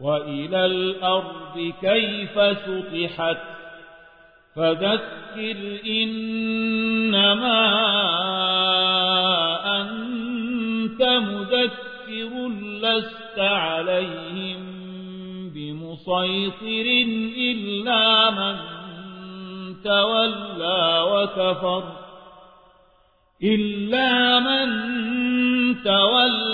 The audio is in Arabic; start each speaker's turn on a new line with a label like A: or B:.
A: وإلى الأرض كيف سطحت فذكر إنما أنت مذكر لست عليهم بمسيطر إلا من تولى وكفر إلا من تولى